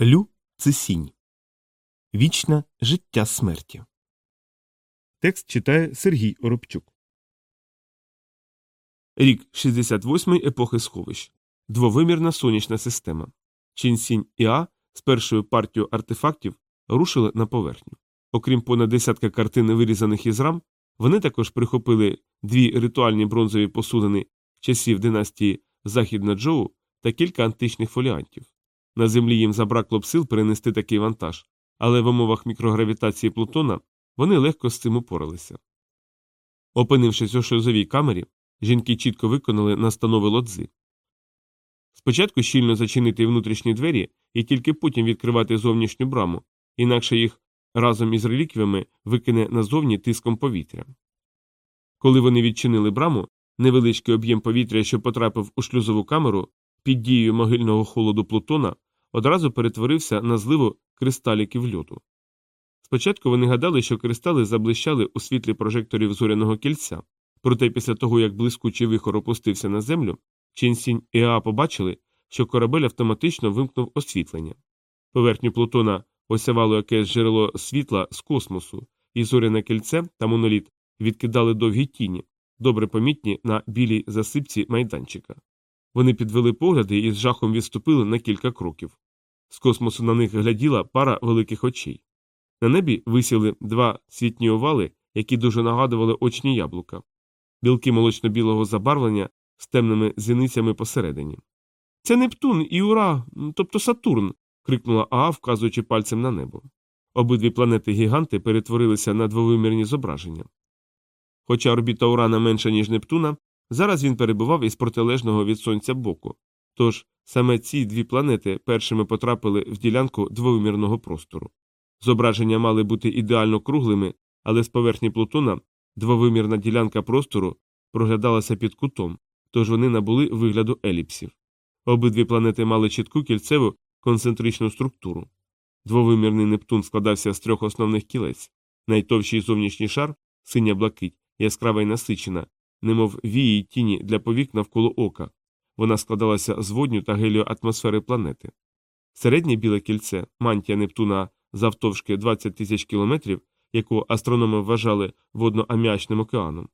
Лю це сінь. Вічне життя смерті. Текст читає Сергій Оробчук. Рік 68 епохи сховищ. Двовимірна сонячна система. Чінсінь і А з першою партією артефактів рушили на поверхню. Окрім понад десятка картин, вирізаних із рам, вони також прихопили дві ритуальні бронзові посудини часів династії Західна Джоу та кілька античних фоліантів. На землі їм забракло б сил перенести такий вантаж, але в умовах мікрогравітації Плутона вони легко з цим упоралися. Опинившись у шлюзовій камері, жінки чітко виконали настанови лодзи. Спочатку щільно зачинити внутрішні двері і тільки потім відкривати зовнішню браму, інакше їх разом із реліквіями викине назовні тиском повітря. Коли вони відчинили браму, невеличкий об'єм повітря, що потрапив у шлюзову камеру, під дією могильного холоду Плутона одразу перетворився на зливу кристаліків льоду. Спочатку вони гадали, що кристали заблищали у світлі прожекторів зоряного кільця, проте після того, як блискучий вихор опустився на землю, Ченсінь і Аа побачили, що корабель автоматично вимкнув освітлення. Поверхню Плутона осявало якесь джерело світла з космосу, і зоряне кільце та моноліт відкидали довгі тіні, добре помітні на білій засипці майданчика. Вони підвели погляди і з жахом відступили на кілька кроків. З космосу на них гляділа пара великих очей. На небі висіли два світні овали, які дуже нагадували очні яблука, білки молочно-білого забарвлення з темними зіницями посередині. Це Нептун і Ура, тобто Сатурн. крикнула Аа, вказуючи пальцем на небо. Обидві планети гіганти перетворилися на двовимірні зображення. Хоча орбіта Урана менша, ніж Нептуна, Зараз він перебував із протилежного від сонця боку. Тож саме ці дві планети першими потрапили в ділянку двовимірного простору. Зображення мали бути ідеально круглими, але з поверхні Плутона двовимірна ділянка простору проглядалася під кутом, тож вони набули вигляду еліпсів. Обидві планети мали чітку кільцеву концентричну структуру. Двовимірний Нептун складався з трьох основних кілець найтовщий зовнішній шар, синя блакить, яскрава й насичена, немов вії тіні для повік навколо ока. Вона складалася з водню та геліоатмосфери планети. Середнє біле кільце, мантія Нептуна завтовшки 20 тисяч кілометрів, яку астрономи вважали водно-аміачним океаном.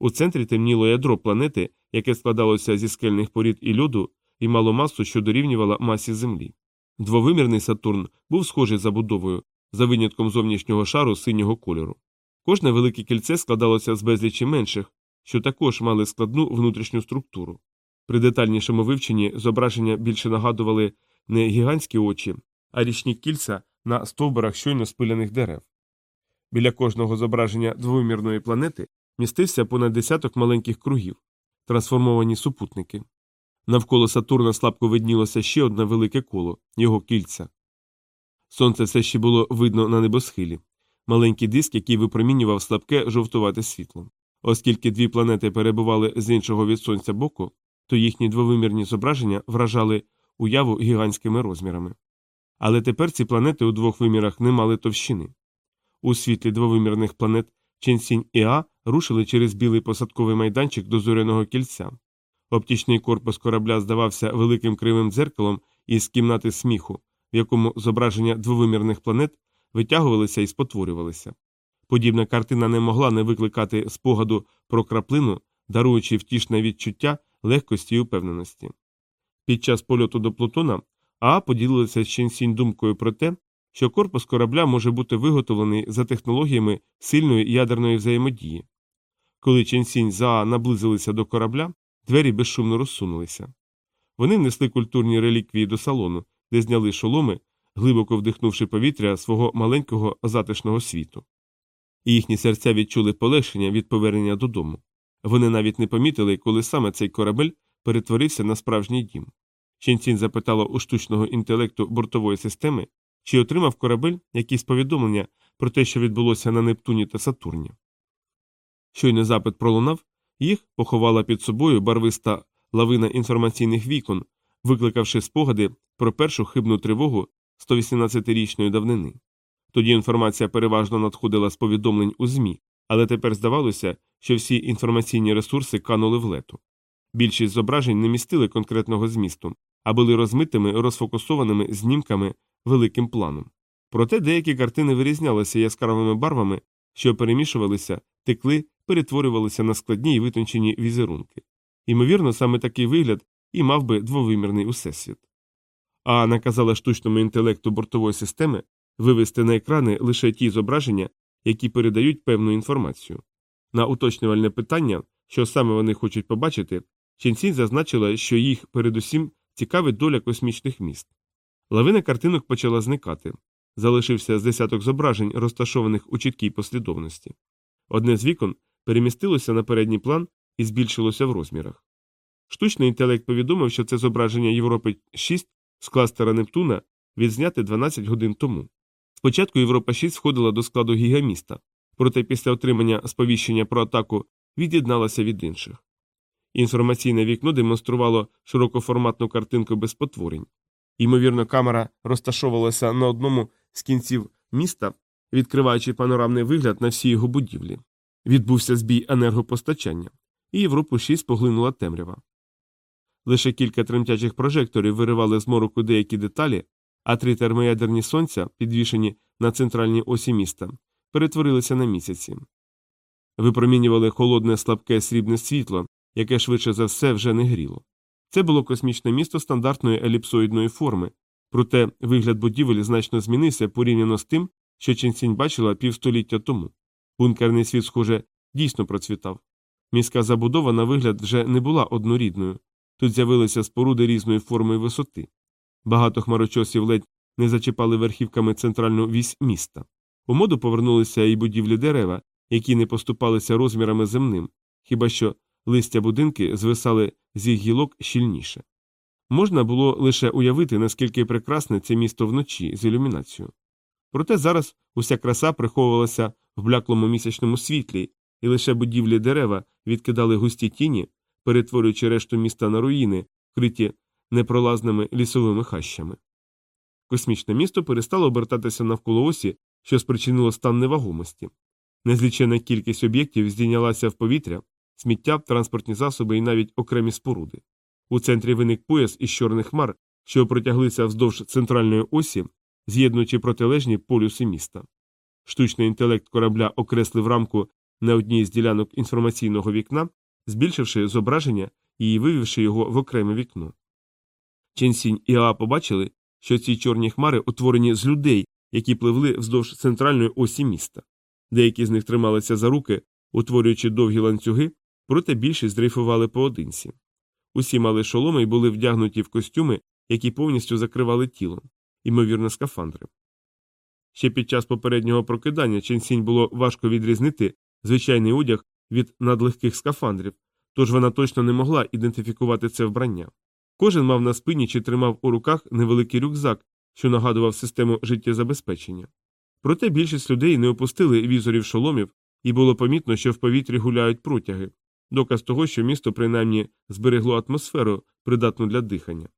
У центрі темніло ядро планети, яке складалося зі скельних порід і льоду, і мало масу, що дорівнювала масі Землі. Двовимірний Сатурн був схожий забудовою, за винятком зовнішнього шару синього кольору. Кожне велике кільце складалося з безлічі менших, що також мали складну внутрішню структуру. При детальнішому вивченні зображення більше нагадували не гігантські очі, а річні кільця на стовбурах щойно спиляних дерев. Біля кожного зображення двомірної планети містився понад десяток маленьких кругів, трансформовані супутники. Навколо Сатурна слабко виднілося ще одне велике коло його кільця. Сонце все ще було видно на небосхилі, маленький диск, який випромінював слабке жовтувате світло. Оскільки дві планети перебували з іншого від сонця боку, то їхні двовимірні зображення вражали уяву гігантськими розмірами. Але тепер ці планети у двох вимірах не мали товщини. У світлі двовимірних планет Ченсінь і А рушили через білий посадковий майданчик до зоряного кільця. Оптічний корпус корабля здавався великим кривим дзеркалом із кімнати сміху, в якому зображення двовимірних планет витягувалися і спотворювалися. Подібна картина не могла не викликати спогаду про краплину, даруючи втішне відчуття легкості і упевненості. Під час польоту до Плутона Аа поділилася з Ченсінь думкою про те, що корпус корабля може бути виготовлений за технологіями сильної ядерної взаємодії. Коли Ченсінь за Аа наблизилися до корабля, двері безшумно розсунулися. Вони внесли культурні реліквії до салону, де зняли шоломи, глибоко вдихнувши повітря свого маленького затишного світу і їхні серця відчули полегшення від повернення додому. Вони навіть не помітили, коли саме цей корабель перетворився на справжній дім. Ченцін запитала у штучного інтелекту бортової системи, чи отримав корабель якісь повідомлення про те, що відбулося на Нептуні та Сатурні. Щойно запит пролунав, їх поховала під собою барвиста лавина інформаційних вікон, викликавши спогади про першу хибну тривогу 118-річної давнини. Тоді інформація переважно надходила з повідомлень у ЗМІ, але тепер здавалося, що всі інформаційні ресурси канули в лету. Більшість зображень не містили конкретного змісту, а були розмитими розфокусованими знімками великим планом. Проте деякі картини вирізнялися яскравими барвами, що перемішувалися, текли, перетворювалися на складні й витончені візерунки. Ймовірно, саме такий вигляд і мав би двовимірний усесвіт. А наказала штучному інтелекту бортової системи вивести на екрани лише ті зображення, які передають певну інформацію. На уточнювальне питання, що саме вони хочуть побачити, Ченсінь зазначила, що їх передусім цікавить доля космічних міст. Лавина картинок почала зникати. Залишився з десяток зображень, розташованих у чіткій послідовності. Одне з вікон перемістилося на передній план і збільшилося в розмірах. Штучний інтелект повідомив, що це зображення Європи 6 з кластера Нептуна відзняте 12 годин тому. Спочатку Європа 6 входила до складу гігаміста, проте після отримання сповіщення про атаку від'єдналася від інших. Інформаційне вікно демонструвало широкоформатну картинку без потворень. Ймовірно, камера розташовувалася на одному з кінців міста, відкриваючи панорамний вигляд на всі його будівлі. Відбувся збій енергопостачання, і Європу 6 поглинула темрява. Лише кілька тремтячих прожекторів виривали з мороку деякі деталі, а три термоядерні сонця, підвішені на центральній осі міста, перетворилися на місяці. Випромінювали холодне слабке срібне світло, яке швидше за все вже не гріло. Це було космічне місто стандартної еліпсоїдної форми, проте вигляд будівель значно змінився порівняно з тим, що Ченсінь бачила півстоліття тому. Бункерний світ, схоже, дійсно процвітав. Міська забудова, на вигляд, вже не була однорідною. Тут з'явилися споруди різної форми і висоти. Багато хмарочосів ледь не зачіпали верхівками центральну вісь міста. У моду повернулися і будівлі дерева, які не поступалися розмірами земним, хіба що листя будинки звисали з їх гілок щільніше. Можна було лише уявити, наскільки прекрасне це місто вночі з ілюмінацією. Проте зараз уся краса приховувалася в бляклому місячному світлі, і лише будівлі дерева відкидали густі тіні, перетворюючи решту міста на руїни, вкриті непролазними лісовими хащами. Космічне місто перестало обертатися навколо осі, що спричинило стан невагомості. Незлічена кількість об'єктів здійнялася в повітря, сміття, транспортні засоби і навіть окремі споруди. У центрі виник пояс із чорних хмар, що протяглися вздовж центральної осі, з'єднуючи протилежні полюси міста. Штучний інтелект корабля окреслив рамку на одній з ділянок інформаційного вікна, збільшивши зображення і вивівши його в окреме вікно. Ченсінь і Аа побачили, що ці чорні хмари утворені з людей, які пливли вздовж центральної осі міста. Деякі з них трималися за руки, утворюючи довгі ланцюги, проте більшість дрейфували поодинці. Усі мали шоломи і були вдягнуті в костюми, які повністю закривали тіло, ймовірно, скафандри. Ще під час попереднього прокидання Ченсінь було важко відрізнити звичайний одяг від надлегких скафандрів, тож вона точно не могла ідентифікувати це вбрання. Кожен мав на спині чи тримав у руках невеликий рюкзак, що нагадував систему життєзабезпечення. Проте більшість людей не опустили візорів шоломів, і було помітно, що в повітрі гуляють протяги, доказ того, що місто принаймні зберегло атмосферу, придатну для дихання.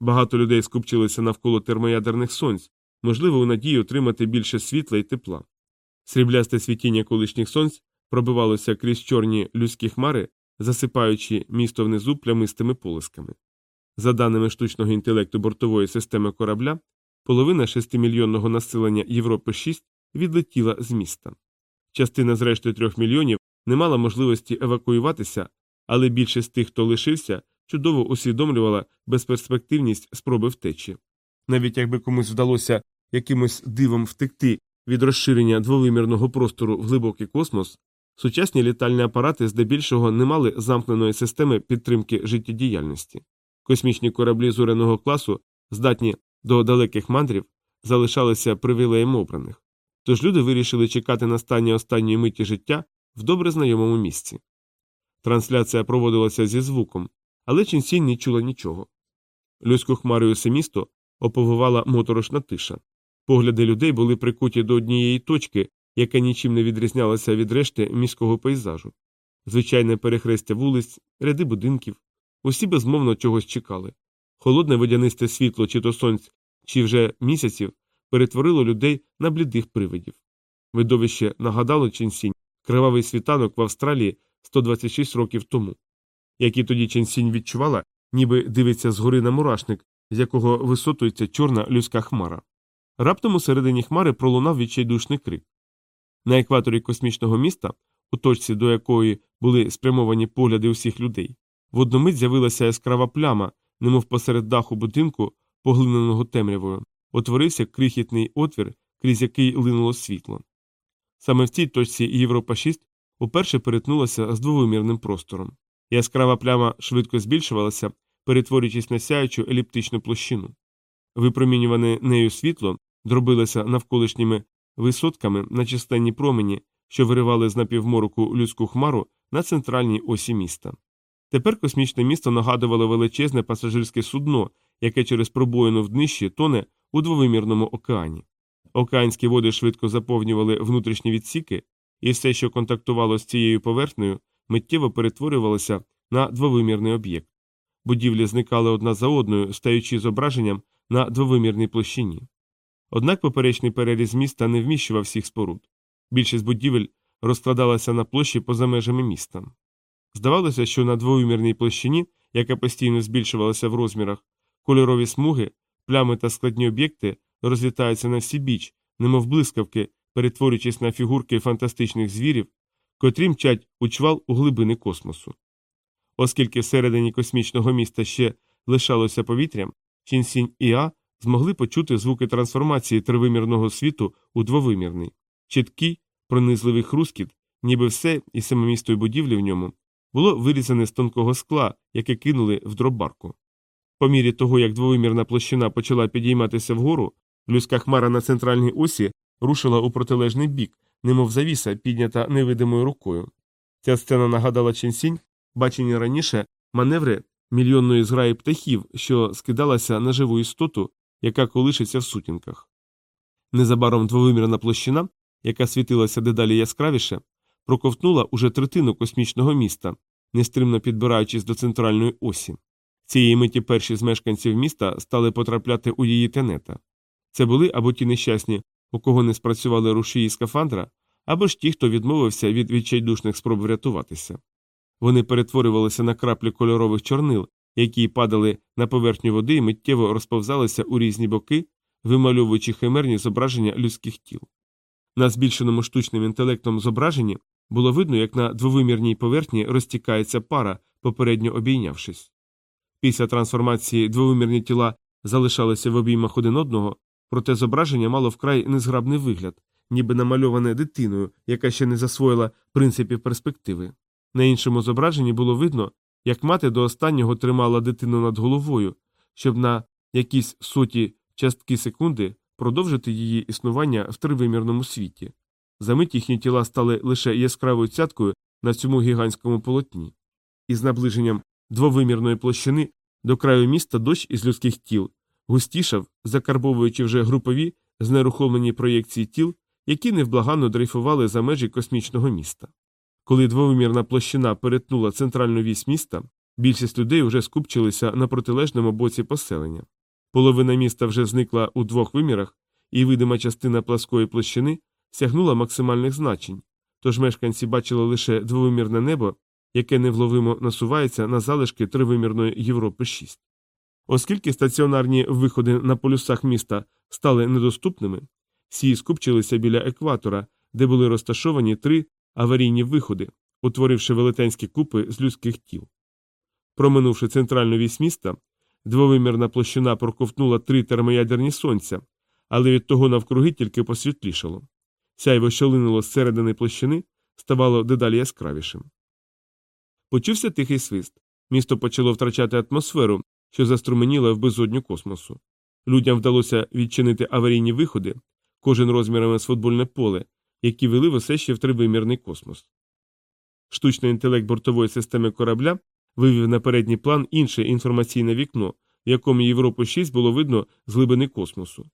Багато людей скупчилися навколо термоядерних сонць, можливо, у надії отримати більше світла і тепла. Сріблясте світіння колишніх сонць пробивалося крізь чорні людські хмари, засипаючи місто внизу плямистими полисками. За даними штучного інтелекту бортової системи корабля, половина шестимільйонного населення Європи 6 відлетіла з міста. Частина з решти трьох мільйонів не мала можливості евакуюватися, але більшість тих, хто лишився, чудово усвідомлювала безперспективність спроби втечі. Навіть якби комусь вдалося якимось дивом втекти від розширення двовимірного простору в глибокий космос, сучасні літальні апарати здебільшого не мали замкненої системи підтримки життєдіяльності. Космічні кораблі зуреного класу, здатні до далеких мандрів, залишалися привілеєм обраних. Тож люди вирішили чекати на стані останньої миті життя в добре знайомому місці. Трансляція проводилася зі звуком, але Чінсінь не чула нічого. Людську хмарою усе місто оповивала моторошна тиша. Погляди людей були прикуті до однієї точки, яка нічим не відрізнялася від решти міського пейзажу. Звичайне перехрестя вулиць, ряди будинків. Усі безмовно чогось чекали. Холодне водянисте світло, чи то сонць, чи вже місяців, перетворило людей на блідих привидів. Видовище нагадало Ченсінь кривавий світанок в Австралії 126 років тому. Як і тоді Ченсінь відчувала, ніби дивиться згори на мурашник, з якого висотується чорна людська хмара. Раптом усередині хмари пролунав відчайдушний крик. На екваторі космічного міста, у точці до якої були спрямовані погляди усіх людей, в одну мить з'явилася яскрава пляма, немов посеред даху будинку, поглиненого темрявою, утворився крихітний отвір, крізь який линуло світло. Саме в цій точці Європа 6 уперше перетнулася з двовимірним простором. Яскрава пляма швидко збільшувалася, перетворюючись на сяючу еліптичну площину. Випромінюване нею світло дробилося навколишніми висотками на численні промені, що виривали з напівмороку людську хмару на центральній осі міста. Тепер космічне місто нагадувало величезне пасажирське судно, яке через пробоїну в днищі тоне у двовимірному океані. Океанські води швидко заповнювали внутрішні відсіки, і все, що контактувало з цією поверхнею, миттєво перетворювалося на двовимірний об'єкт. Будівлі зникали одна за одною, стаючи зображенням на двовимірній площині. Однак поперечний переріз міста не вміщував всіх споруд. Більшість будівель розкладалася на площі поза межами міста. Здавалося, що на двовимірній площині, яка постійно збільшувалася в розмірах, кольорові смуги, плями та складні об'єкти розлітаються на всі біч, немов блискавки, перетворюючись на фігурки фантастичних звірів, котрі мчать у чвал у глибини космосу. Оскільки всередині космічного міста ще лишалося повітря, Чінсінь і А змогли почути звуки трансформації тривимірного світу у двовимірний, чіткий, пронизливий хрускіт, ніби все і саме й будівлі в ньому було вирізане з тонкого скла, яке кинули в дробарку. По мірі того, як двовимірна площина почала підійматися вгору, людська хмара на центральній осі рушила у протилежний бік, немов завіса, піднята невидимою рукою. Ця сцена нагадала Ченсінь, бачені раніше маневри мільйонної зграї птахів, що скидалася на живу істоту, яка колишиться в сутінках. Незабаром двовимірна площина, яка світилася дедалі яскравіше, проковтнула уже третину космічного міста, нестримно підбираючись до центральної осі. Цієї миті перші з мешканців міста стали потрапляти у її тенета. Це були або ті нещасні, у кого не спрацювали рушії скафандра, або ж ті, хто відмовився від відчайдушних спроб врятуватися. Вони перетворювалися на краплі кольорових чорнил, які падали на поверхню води і миттєво розповзалися у різні боки, вимальовуючи химерні зображення людських тіл. На збільшеному штучним інтелектом зображенні було видно, як на двовимірній поверхні розтікається пара, попередньо обійнявшись. Після трансформації двовимірні тіла залишалися в обіймах один одного, проте зображення мало вкрай незграбний вигляд, ніби намальоване дитиною, яка ще не засвоїла принципів перспективи. На іншому зображенні було видно, як мати до останнього тримала дитину над головою, щоб на якісь соті частки секунди продовжити її існування в тривимірному світі. Замить їхні тіла стали лише яскравою цяткою на цьому гігантському полотні. Із наближенням двовимірної площини до краю міста дощ із людських тіл густішав, закарбовуючи вже групові знерухомлені проєкції тіл, які невблаганно дрейфували за межі космічного міста. Коли двовимірна площина перетнула центральну вісь міста, більшість людей уже скупчилися на протилежному боці поселення. Половина міста вже зникла у двох вимірах, і видима частина пласкої площини сягнула максимальних значень, тож мешканці бачили лише двовимірне небо, яке невловимо насувається на залишки тривимірної Європи 6. Оскільки стаціонарні виходи на полюсах міста стали недоступними, всі скупчилися біля екватора, де були розташовані три аварійні виходи, утворивши велетенські купи з людських тіл. Проминувши центральну вісь міста, двовимірна площина проковтнула три термоядерні сонця, але від того навкруги тільки посвітлішало. Сяйво, що линуло з середини площини, ставало дедалі яскравішим. Почувся тихий свист. Місто почало втрачати атмосферу, що заструменіла в безодню космосу. Людям вдалося відчинити аварійні виходи, кожен розмірами з футбольне поле, які вели в усе ще в тривимірний космос. Штучний інтелект бортової системи корабля вивів на передній план інше інформаційне вікно, в якому Європу 6 було видно з глибини космосу.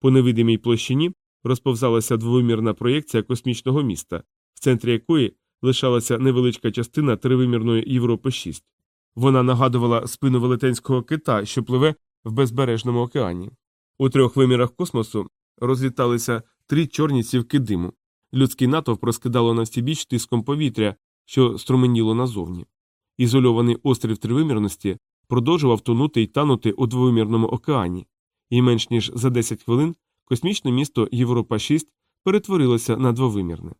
По невидимій площині розповзалася двовимірна проєкція космічного міста, в центрі якої лишалася невеличка частина тривимірної Європи 6. Вона нагадувала спину велетенського кита, що пливе в безбережному океані. У трьох вимірах космосу розліталися три чорні цівки диму. Людський натовп розкидало на всі біч тиском повітря, що струменіло назовні. Ізольований острів тривимірності продовжував тонути й танути у двовимірному океані, і менш ніж за 10 хвилин космічне місто Європа 6 перетворилося на двовимірне.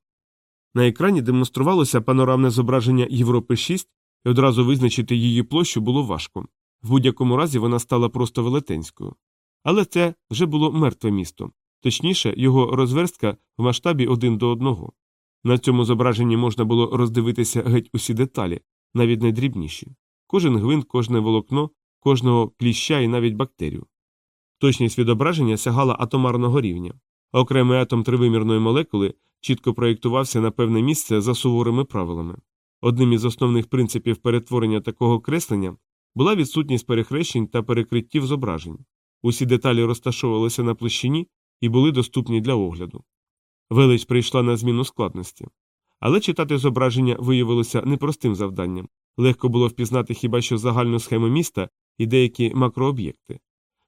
На екрані демонструвалося панорамне зображення Європи 6, і одразу визначити її площу було важко. В будь-якому разі вона стала просто велетенською. Але це вже було мертве місто, точніше, його розверстка в масштабі один до одного. На цьому зображенні можна було роздивитися геть усі деталі, навіть найдрібніші кожен гвинт, кожне волокно, кожного кліща і навіть бактерію. Точність відображення сягала атомарного рівня. Окремий атом тривимірної молекули чітко проєктувався на певне місце за суворими правилами. Одним із основних принципів перетворення такого креслення була відсутність перехрещень та перекриттів зображень. Усі деталі розташовувалися на площині і були доступні для огляду. Велич прийшла на зміну складності. Але читати зображення виявилося непростим завданням легко було впізнати хіба що загальну схему міста і деякі макрооб'єкти.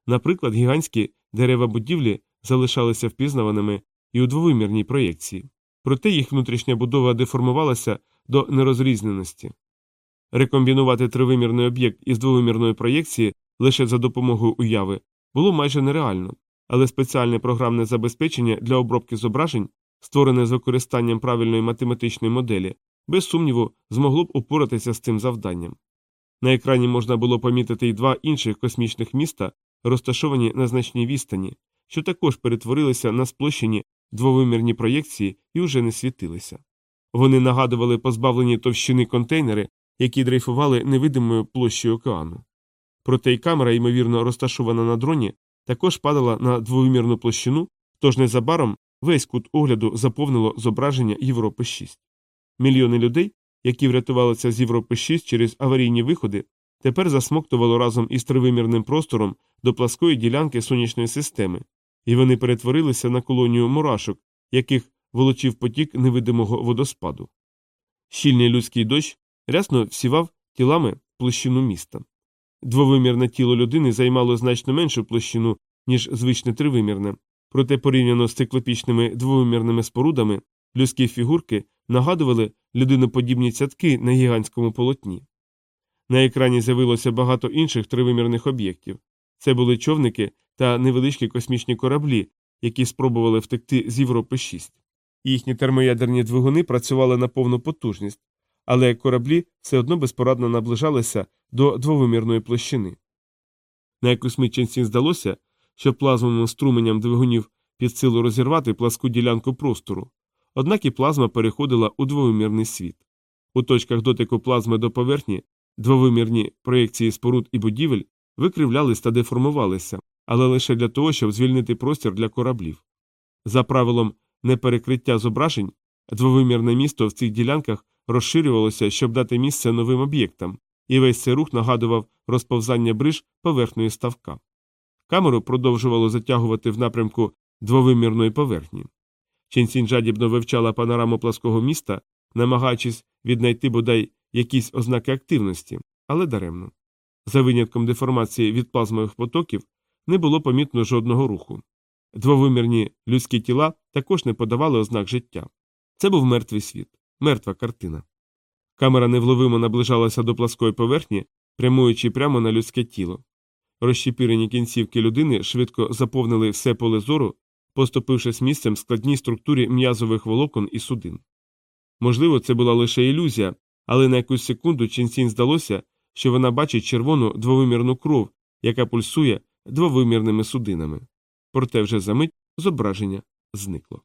Наприклад, гігантські дерева будівлі залишалися впізнаваними і у двовимірній проєкції, проте їх внутрішня будова деформувалася до нерозрізненості. Рекомбінувати тривимірний об'єкт із двовимірної проєкції лише за допомогою уяви було майже нереально, але спеціальне програмне забезпечення для обробки зображень, створене з використанням правильної математичної моделі, без сумніву змогло б упоратися з цим завданням. На екрані можна було помітити й два інших космічних міста, розташовані на значній відстані, що також перетворилися на сплощені двовимірні проєкції і вже не світилися. Вони нагадували позбавлені товщини контейнери, які дрейфували невидимою площею океану. Проте й камера, ймовірно, розташована на дроні, також падала на двовимірну площину, тож незабаром весь кут огляду заповнило зображення Європи 6. Мільйони людей, які врятувалися з Європи 6 через аварійні виходи, тепер засмоктувало разом із тривимірним простором до пласкої ділянки сонячної системи, і вони перетворилися на колонію мурашок, яких волочив потік невидимого водоспаду. Щільний людський дощ рясно всівав тілами площину міста. Двовимірне тіло людини займало значно меншу площину, ніж звичне тривимірне, проте порівняно з циклопічними двовимірними спорудами людські фігурки нагадували людиноподібні цятки на гігантському полотні. На екрані з'явилося багато інших тривимірних об'єктів. Це були човники та невеличкі космічні кораблі, які спробували втекти з Європи 6. Їхні термоядерні двигуни працювали на повну потужність, але кораблі все одно безпорадно наближалися до двовимірної площини. На якусь мить Ченсін здалося, що плазмовим струменям двигунів під силу розірвати пласку ділянку простору, однак і плазма переходила у двовимірний світ. У точках дотику плазми до поверхні двовимірні проєкції споруд і будівель викривлялись та деформувалися, але лише для того, щоб звільнити простір для кораблів. За правилом неперекриття зображень, двовимірне місто в цих ділянках розширювалося, щоб дати місце новим об'єктам, і весь цей рух нагадував розповзання бриж поверхної ставка. Камеру продовжувало затягувати в напрямку двовимірної поверхні. Ченсінь жадібно вивчала панораму плаского міста, намагаючись віднайти бодай якісь ознаки активності, але даремно. За винятком деформації від плазмових потоків не було помітно жодного руху. Двовимірні людські тіла також не подавали ознак життя. Це був мертвий світ, мертва картина. Камера невловимо наближалася до пласкої поверхні, прямуючи прямо на людське тіло. Розщепірені кінцівки людини швидко заповнили все поле зору, поступившись місцем складній структурі м'язових волокон і судин. Можливо, це була лише ілюзія, але на якусь секунду Ченсінь здалося, що вона бачить червону двовимірну кров, яка пульсує двовимірними судинами. Проте вже за мить зображення зникло.